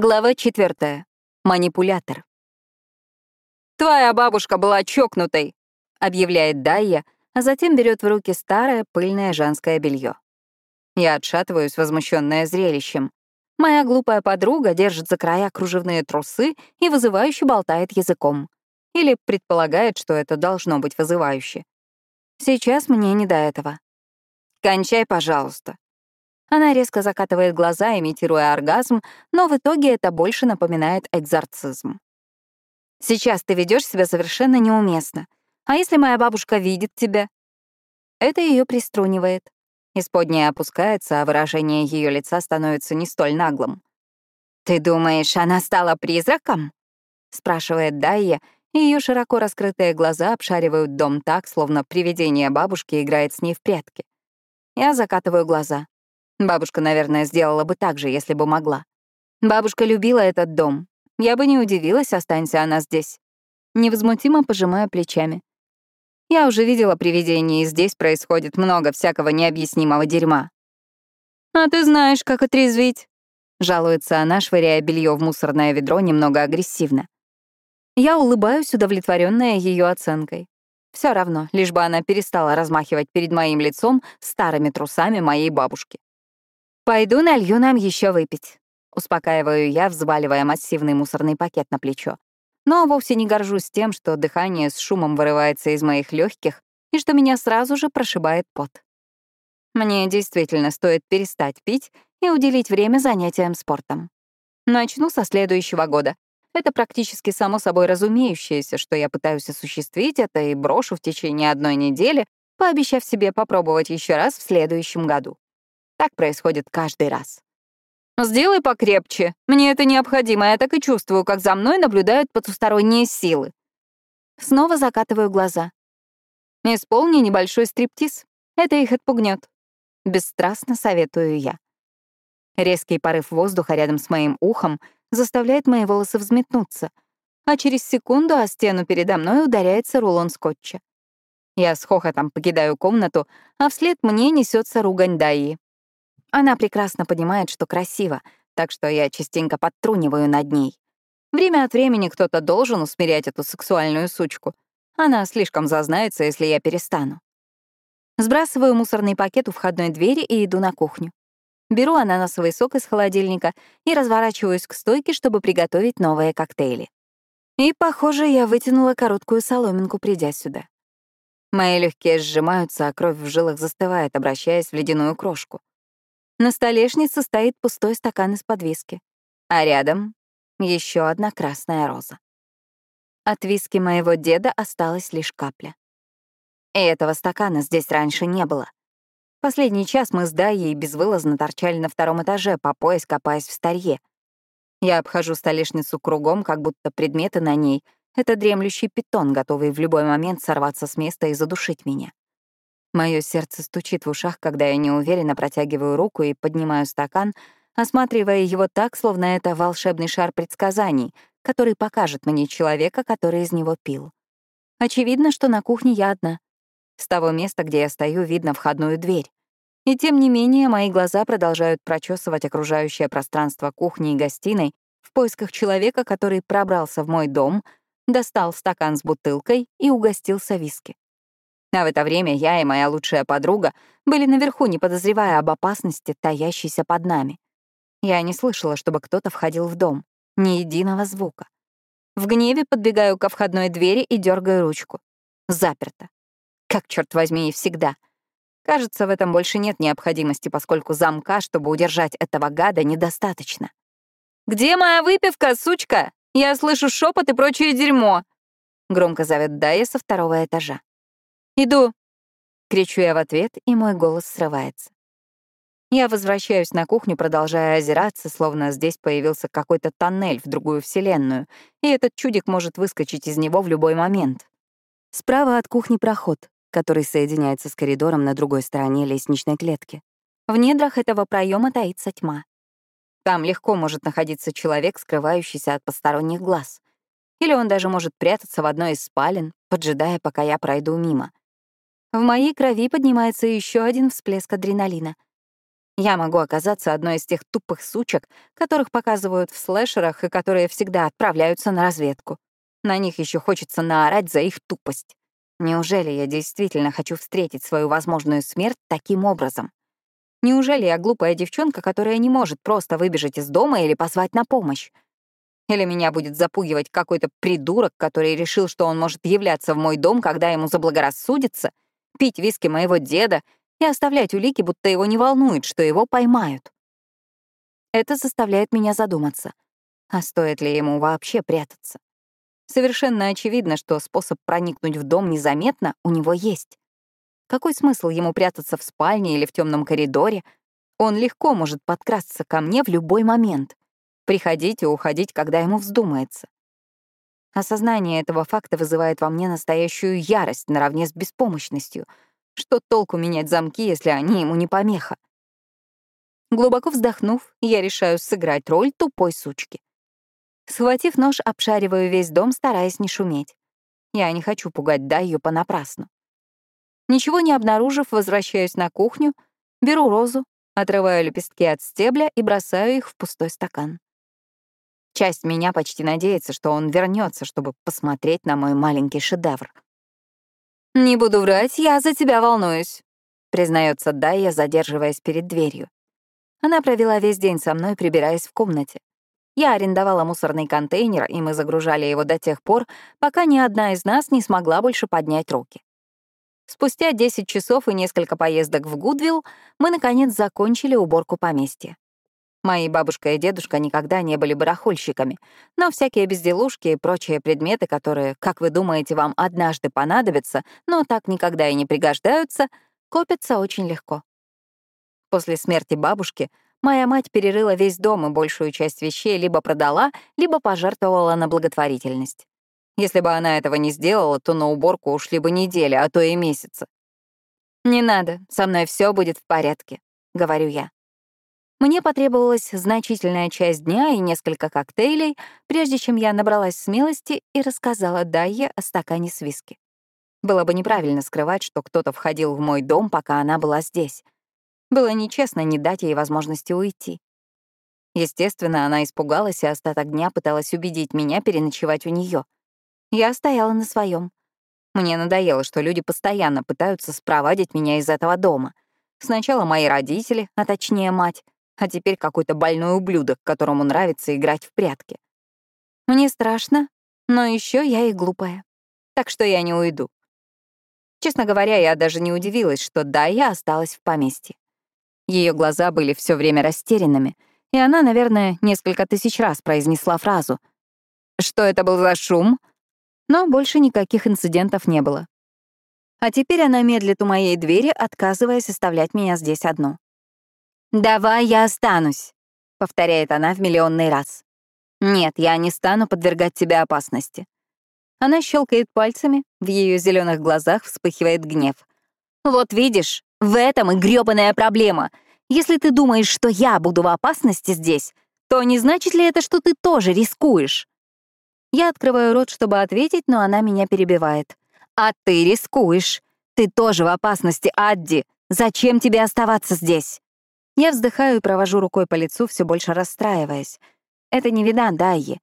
Глава четвертая. Манипулятор. «Твоя бабушка была чокнутой», — объявляет Дайя, а затем берет в руки старое пыльное женское белье. Я отшатываюсь, возмущенная зрелищем. Моя глупая подруга держит за края кружевные трусы и вызывающе болтает языком. Или предполагает, что это должно быть вызывающе. Сейчас мне не до этого. «Кончай, пожалуйста», она резко закатывает глаза, имитируя оргазм, но в итоге это больше напоминает экзорцизм. «Сейчас ты ведешь себя совершенно неуместно. А если моя бабушка видит тебя?» Это ее приструнивает. Исподняя опускается, а выражение ее лица становится не столь наглым. «Ты думаешь, она стала призраком?» — спрашивает Дайя, и ее широко раскрытые глаза обшаривают дом так, словно привидение бабушки играет с ней в прятки. Я закатываю глаза. Бабушка, наверное, сделала бы так же, если бы могла. Бабушка любила этот дом. Я бы не удивилась, останься она здесь. Невозмутимо пожимая плечами. Я уже видела привидение, и здесь происходит много всякого необъяснимого дерьма. «А ты знаешь, как отрезвить?» — жалуется она, швыряя белье в мусорное ведро немного агрессивно. Я улыбаюсь, удовлетворенная ее оценкой. Все равно, лишь бы она перестала размахивать перед моим лицом старыми трусами моей бабушки. «Пойду налью нам еще выпить», — успокаиваю я, взваливая массивный мусорный пакет на плечо. Но вовсе не горжусь тем, что дыхание с шумом вырывается из моих легких и что меня сразу же прошибает пот. Мне действительно стоит перестать пить и уделить время занятиям спортом. Начну со следующего года. Это практически само собой разумеющееся, что я пытаюсь осуществить это и брошу в течение одной недели, пообещав себе попробовать еще раз в следующем году. Так происходит каждый раз. «Сделай покрепче. Мне это необходимо. Я так и чувствую, как за мной наблюдают потусторонние силы». Снова закатываю глаза. «Исполни небольшой стриптиз. Это их отпугнет. Бесстрастно советую я. Резкий порыв воздуха рядом с моим ухом заставляет мои волосы взметнуться, а через секунду о стену передо мной ударяется рулон скотча. Я с хохотом покидаю комнату, а вслед мне несется ругань Даи. Она прекрасно понимает, что красиво, так что я частенько подтруниваю над ней. Время от времени кто-то должен усмирять эту сексуальную сучку. Она слишком зазнается, если я перестану. Сбрасываю мусорный пакет у входной двери и иду на кухню. Беру ананасовый сок из холодильника и разворачиваюсь к стойке, чтобы приготовить новые коктейли. И, похоже, я вытянула короткую соломинку, придя сюда. Мои легкие сжимаются, а кровь в жилах застывает, обращаясь в ледяную крошку. На столешнице стоит пустой стакан из-под виски, а рядом еще одна красная роза. От виски моего деда осталась лишь капля. И этого стакана здесь раньше не было. Последний час мы с Дайей безвылазно торчали на втором этаже, по пояс копаясь в старье. Я обхожу столешницу кругом, как будто предметы на ней — это дремлющий питон, готовый в любой момент сорваться с места и задушить меня. Мое сердце стучит в ушах, когда я неуверенно протягиваю руку и поднимаю стакан, осматривая его так, словно это волшебный шар предсказаний, который покажет мне человека, который из него пил. Очевидно, что на кухне я одна. С того места, где я стою, видно входную дверь. И тем не менее, мои глаза продолжают прочесывать окружающее пространство кухни и гостиной в поисках человека, который пробрался в мой дом, достал стакан с бутылкой и угостился виски. А в это время я и моя лучшая подруга были наверху, не подозревая об опасности, таящейся под нами. Я не слышала, чтобы кто-то входил в дом. Ни единого звука. В гневе подбегаю ко входной двери и дергаю ручку. Заперто. Как, черт возьми, и всегда. Кажется, в этом больше нет необходимости, поскольку замка, чтобы удержать этого гада, недостаточно. «Где моя выпивка, сучка? Я слышу шепот и прочее дерьмо!» Громко зовет Дая со второго этажа. «Иду!» — кричу я в ответ, и мой голос срывается. Я возвращаюсь на кухню, продолжая озираться, словно здесь появился какой-то тоннель в другую вселенную, и этот чудик может выскочить из него в любой момент. Справа от кухни проход, который соединяется с коридором на другой стороне лестничной клетки. В недрах этого проема таится тьма. Там легко может находиться человек, скрывающийся от посторонних глаз. Или он даже может прятаться в одной из спален, поджидая, пока я пройду мимо. В моей крови поднимается еще один всплеск адреналина. Я могу оказаться одной из тех тупых сучек, которых показывают в слэшерах и которые всегда отправляются на разведку. На них еще хочется наорать за их тупость. Неужели я действительно хочу встретить свою возможную смерть таким образом? Неужели я глупая девчонка, которая не может просто выбежать из дома или позвать на помощь? Или меня будет запугивать какой-то придурок, который решил, что он может являться в мой дом, когда ему заблагорассудится, пить виски моего деда и оставлять улики, будто его не волнует, что его поймают. Это заставляет меня задуматься, а стоит ли ему вообще прятаться. Совершенно очевидно, что способ проникнуть в дом незаметно у него есть. Какой смысл ему прятаться в спальне или в темном коридоре? Он легко может подкрасться ко мне в любой момент, приходить и уходить, когда ему вздумается. Осознание этого факта вызывает во мне настоящую ярость наравне с беспомощностью — что толку менять замки, если они ему не помеха? Глубоко вздохнув, я решаю сыграть роль тупой сучки. Схватив нож, обшариваю весь дом, стараясь не шуметь. Я не хочу пугать Дайю понапрасну. Ничего не обнаружив, возвращаюсь на кухню, беру розу, отрываю лепестки от стебля и бросаю их в пустой стакан. Часть меня почти надеется, что он вернется, чтобы посмотреть на мой маленький шедевр — «Не буду врать, я за тебя волнуюсь», — признается Дайя, задерживаясь перед дверью. Она провела весь день со мной, прибираясь в комнате. Я арендовала мусорный контейнер, и мы загружали его до тех пор, пока ни одна из нас не смогла больше поднять руки. Спустя 10 часов и несколько поездок в Гудвилл мы, наконец, закончили уборку поместья. Мои бабушка и дедушка никогда не были барахольщиками, но всякие безделушки и прочие предметы, которые, как вы думаете, вам однажды понадобятся, но так никогда и не пригождаются, копятся очень легко. После смерти бабушки моя мать перерыла весь дом и большую часть вещей либо продала, либо пожертвовала на благотворительность. Если бы она этого не сделала, то на уборку ушли бы недели, а то и месяцы. «Не надо, со мной все будет в порядке», — говорю я. Мне потребовалась значительная часть дня и несколько коктейлей, прежде чем я набралась смелости и рассказала Дайе о стакане с виски. Было бы неправильно скрывать, что кто-то входил в мой дом, пока она была здесь. Было нечестно не дать ей возможности уйти. Естественно, она испугалась и остаток дня пыталась убедить меня переночевать у нее. Я стояла на своем. Мне надоело, что люди постоянно пытаются спровадить меня из этого дома. Сначала мои родители, а точнее мать, а теперь какой-то больной ублюдок, которому нравится играть в прятки. Мне страшно, но еще я и глупая. Так что я не уйду. Честно говоря, я даже не удивилась, что да, я осталась в поместье. Ее глаза были все время растерянными, и она, наверное, несколько тысяч раз произнесла фразу «Что это был за шум?» Но больше никаких инцидентов не было. А теперь она медлит у моей двери, отказываясь оставлять меня здесь одну. «Давай я останусь», — повторяет она в миллионный раз. «Нет, я не стану подвергать тебя опасности». Она щелкает пальцами, в ее зеленых глазах вспыхивает гнев. «Вот видишь, в этом и грёбаная проблема. Если ты думаешь, что я буду в опасности здесь, то не значит ли это, что ты тоже рискуешь?» Я открываю рот, чтобы ответить, но она меня перебивает. «А ты рискуешь. Ты тоже в опасности, Адди. Зачем тебе оставаться здесь?» Я вздыхаю и провожу рукой по лицу, все больше расстраиваясь. Это не вида Дайи.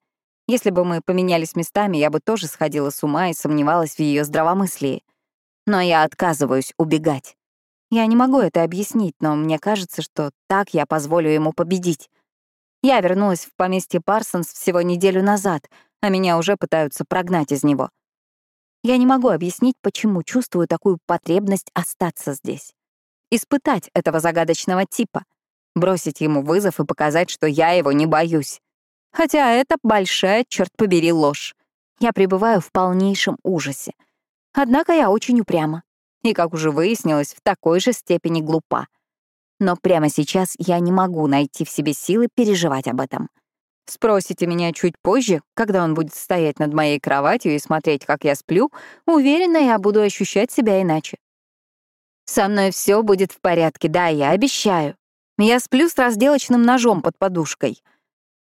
Если бы мы поменялись местами, я бы тоже сходила с ума и сомневалась в ее здравомыслии. Но я отказываюсь убегать. Я не могу это объяснить, но мне кажется, что так я позволю ему победить. Я вернулась в поместье Парсонс всего неделю назад, а меня уже пытаются прогнать из него. Я не могу объяснить, почему чувствую такую потребность остаться здесь испытать этого загадочного типа, бросить ему вызов и показать, что я его не боюсь. Хотя это большая, черт побери, ложь. Я пребываю в полнейшем ужасе. Однако я очень упряма. И, как уже выяснилось, в такой же степени глупа. Но прямо сейчас я не могу найти в себе силы переживать об этом. Спросите меня чуть позже, когда он будет стоять над моей кроватью и смотреть, как я сплю, уверена, я буду ощущать себя иначе. Со мной все будет в порядке, да, я обещаю. Я сплю с разделочным ножом под подушкой.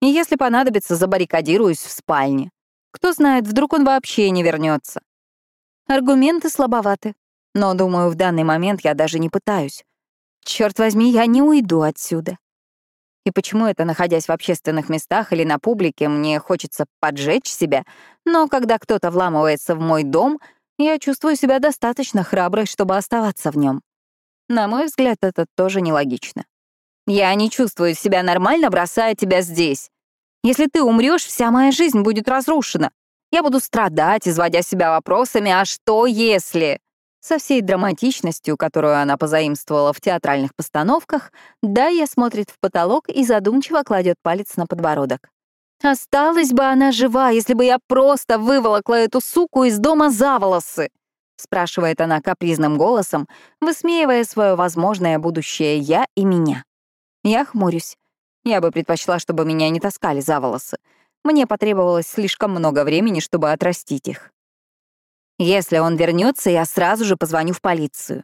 И если понадобится, забаррикадируюсь в спальне. Кто знает, вдруг он вообще не вернется. Аргументы слабоваты, но, думаю, в данный момент я даже не пытаюсь. черт возьми, я не уйду отсюда. И почему это, находясь в общественных местах или на публике, мне хочется поджечь себя, но когда кто-то вламывается в мой дом, я чувствую себя достаточно храброй, чтобы оставаться в нем. На мой взгляд, это тоже нелогично. Я не чувствую себя нормально, бросая тебя здесь. Если ты умрешь, вся моя жизнь будет разрушена. Я буду страдать, изводя себя вопросами «а что если?». Со всей драматичностью, которую она позаимствовала в театральных постановках, Дайя смотрит в потолок и задумчиво кладет палец на подбородок. «Осталась бы она жива, если бы я просто выволокла эту суку из дома за волосы!» — спрашивает она капризным голосом, высмеивая свое возможное будущее «я» и «меня». Я хмурюсь. Я бы предпочла, чтобы меня не таскали за волосы. Мне потребовалось слишком много времени, чтобы отрастить их. Если он вернется, я сразу же позвоню в полицию.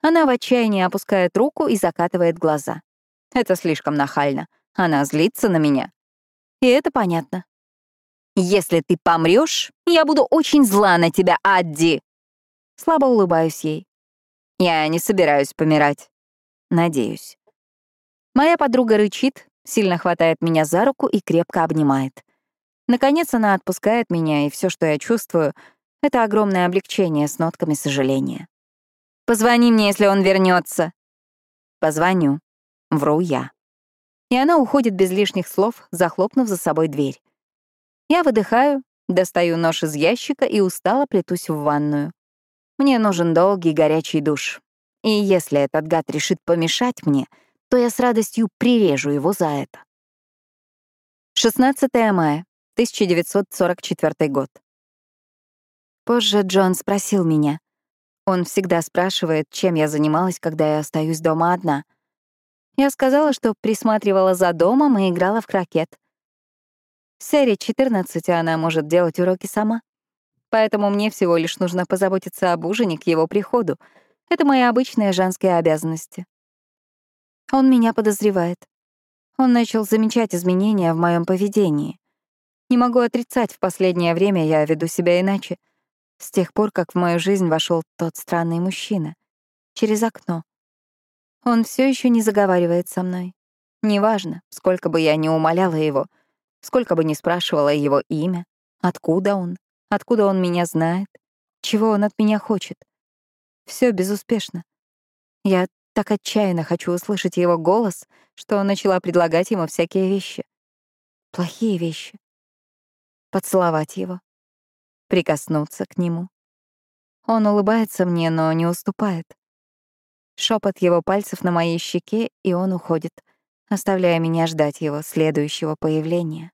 Она в отчаянии опускает руку и закатывает глаза. Это слишком нахально. Она злится на меня. И это понятно. Если ты помрешь, я буду очень зла на тебя, Адди. Слабо улыбаюсь ей. Я не собираюсь помирать. Надеюсь. Моя подруга рычит, сильно хватает меня за руку и крепко обнимает. Наконец она отпускает меня, и все, что я чувствую, это огромное облегчение с нотками сожаления. «Позвони мне, если он вернется. «Позвоню». Вру я. И она уходит без лишних слов, захлопнув за собой дверь. Я выдыхаю, достаю нож из ящика и устало плетусь в ванную. Мне нужен долгий горячий душ. И если этот гад решит помешать мне, то я с радостью прирежу его за это. 16 мая, 1944 год. Позже Джон спросил меня. Он всегда спрашивает, чем я занималась, когда я остаюсь дома одна. Я сказала, что присматривала за домом и играла в крокет. Сэри 14, и она может делать уроки сама. Поэтому мне всего лишь нужно позаботиться об ужине к его приходу. Это мои обычные женские обязанности. Он меня подозревает. Он начал замечать изменения в моем поведении. Не могу отрицать, в последнее время я веду себя иначе — с тех пор, как в мою жизнь вошел тот странный мужчина. Через окно. Он все еще не заговаривает со мной. Неважно, сколько бы я ни умоляла его, сколько бы ни спрашивала его имя, откуда он, откуда он меня знает, чего он от меня хочет. Все безуспешно. Я так отчаянно хочу услышать его голос, что начала предлагать ему всякие вещи. Плохие вещи. Поцеловать его, прикоснуться к нему. Он улыбается мне, но не уступает. Шепот его пальцев на моей щеке, и он уходит, оставляя меня ждать его следующего появления.